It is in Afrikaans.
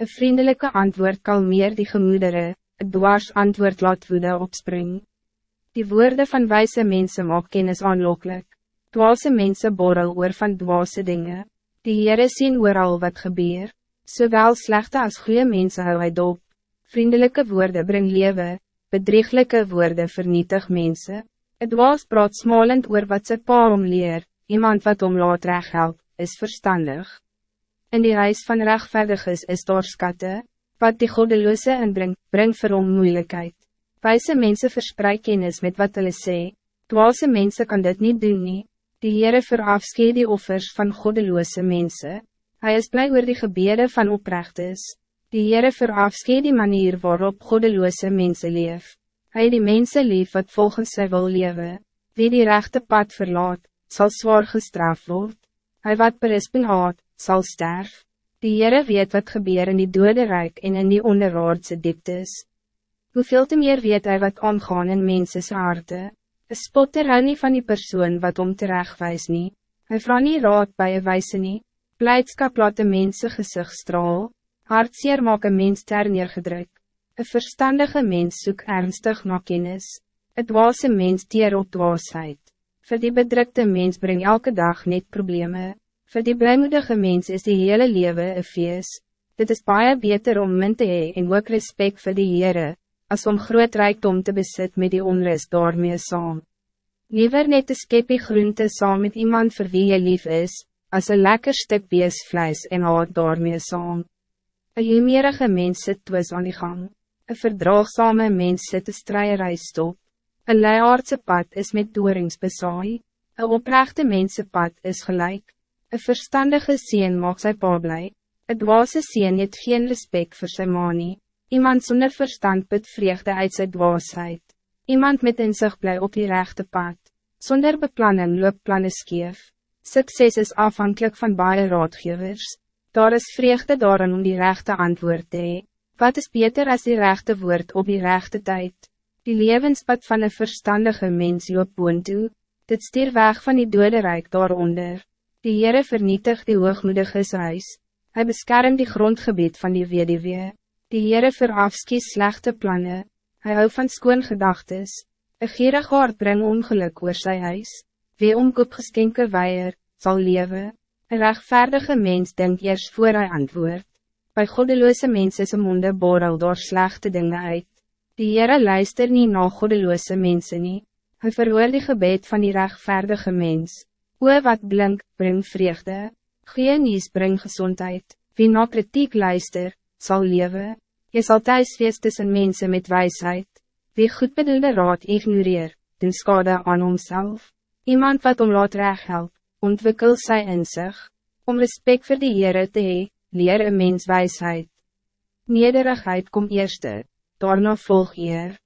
Een vriendelijke antwoord kalmeer die gemoedere, een dwars antwoord laat woede opspring. Die woorden van wijze mensen maak kennis aanlokkelijk. Dwaalse mensen borrel oor van dwaalse dingen. Die Heere sien al wat gebeur. Zowel slechte als goede mensen hou hy dop. Vriendelijke woorden bring leven, bedrieglijke woorden vernietig mensen. Het was praat smalend oor wat sy pa omleer, iemand wat om laat recht help, is verstandig. In die huis van rechtvaardig is, daar skatte, wat die goddeloze inbring, bring vir hom moeilijkheid. Wijze mensen verspreid kennis met wat hulle sê, dwaalse mensen kan dit niet doen nie. Die Heere verafskeed die offers van goddeloze mensen. Hij is blij oor die gebede van oprechtes. Die Heere verafskeed die manier waarop goddeloze mensen leef. Hij die mensen lief wat volgens sy wil lewe. Wie die rechte pad verlaat, zal zwaar gestraft worden. Hij wat berisping haat, zal sterf. Die Heere weet wat gebeur in die dode rijk en in die onderaardse dieptes. Hoeveel te meer weet hij wat omgaan in mensen's harte. Een spotter hou nie van die persoon wat om terechtwijs nie. Hy vraag nie raad by een wijze nie. Blijdskap laat de mense gezicht straal. Hartseer maak een mens ter neergedruk. Een verstandige mens zoekt ernstig na kennis. Het dwaase mens dier op dwaasheid. Voor die bedrukte mens brengt elke dag net problemen. Voor die blijmoedige mens is die hele leven een feest. Dit is baie beter om min te hee en ook respect voor die Heere, als om groot rijkdom te bezit met die onrust daarmee saam. Liever net een skepie groente saam met iemand voor wie je lief is, als een lekker stuk beesvleis en haat daarmee saam. Een jumerige mens sit twis aan die gang. Een verdraagzame mens sit een strijerij stop. Een leiaardse pad is met doorings besaai. Een oprechte mensenpad is gelijk. Een verstandige sien mag sy pa bly. Een dwaase sien het geen respect voor sy ma nie. Iemand zonder verstand put vreugde uit sy dwaasheid. Iemand met inzicht bly op die rechte pad. Zonder beplanning loop plannen skeef. Succes is afhankelijk van baie raadgevers. Daar is vreugde daarin om die rechte antwoord te hee. Wat is beter als die rechte woord op die rechte tijd? Die levenspad van een verstandige mens loop boon toe, dit stier weg van die dode rijk daaronder. Die Heere vernietigt die hoogmoedige huis, hij beschermt die grondgebied van die wediwee. Die Heere verafskies slechte plannen, hij hou van skoon gedagtes. Een gierig hart bring ongeluk oor sy huis, wie omkoop geskenke weier, sal lewe. Een rechtvaardige mens denkt eerst voor hij antwoord. Bij goddeloze mensen zijn monde borrel door slechte dingen uit. Die Heere luister niet naar goddeloze mensen niet. Hij verhoor die gebed van die rechtvaardige mens. Oe wat blink, bring vreugde. Geen nies bring gezondheid. Wie na kritiek luister, zal leven. Je zal thuis wees tussen mensen met wijsheid. Wie goed bedoelde raad ignoreer, doen skade aan homself. Iemand wat om laat recht help, ontwikkel sy inzicht. Om respect voor die Heere te hee, leer een mens wijsheid. Nederigheid kom eerste, daarna volg eer.